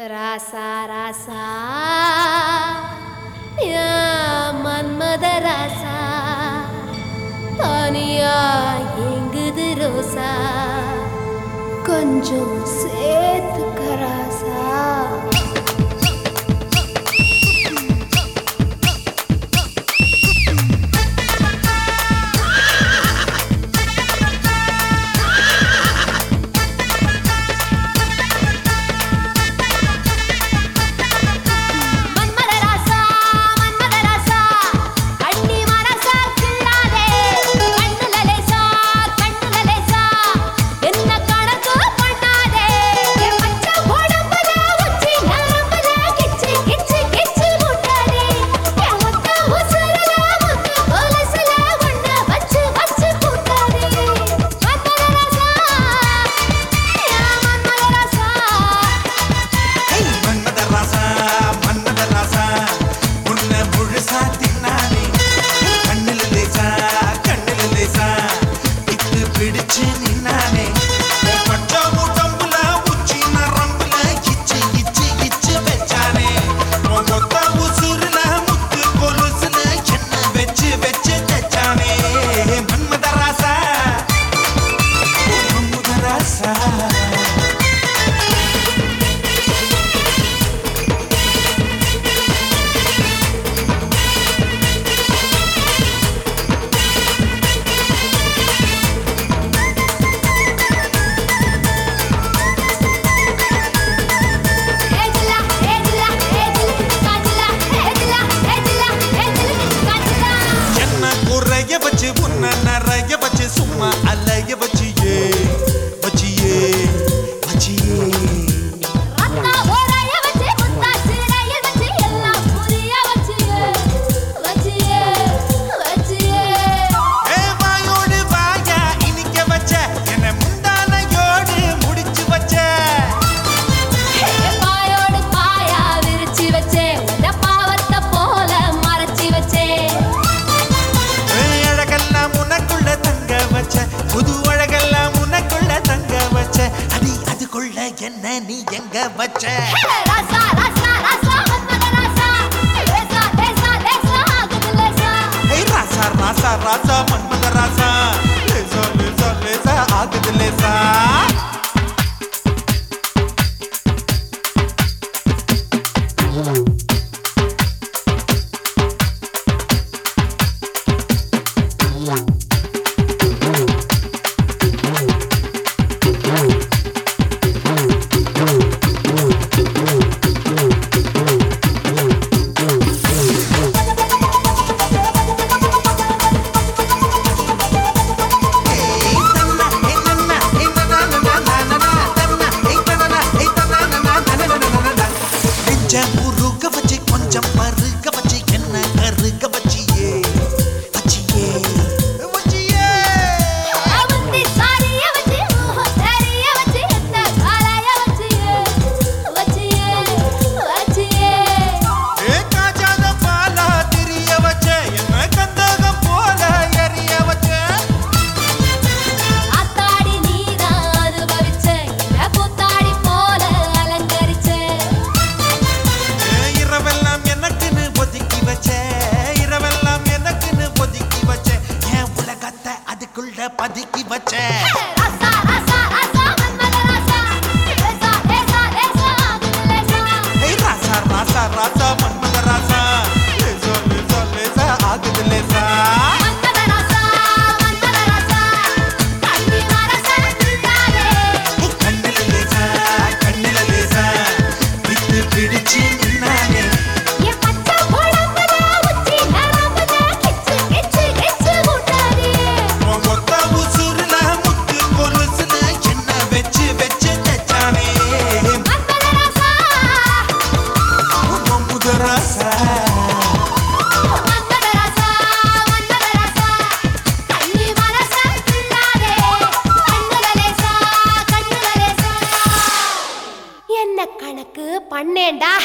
ராசா ராசா. யா மன்மத ராசா. தனியா எங்குது ரோசா. கொஞ்சம் சேர்த்துக்க ராசா. fetch it. புது அழகெல்லாம் உனக்குள்ள தங்க வச்ச. அடி அதுக்குள்ள என்ன நீ எங்க வச்ச? ராசா ராசா ராசா மன்மத ராசா వచ్చే Rasa, rasa, rasa 打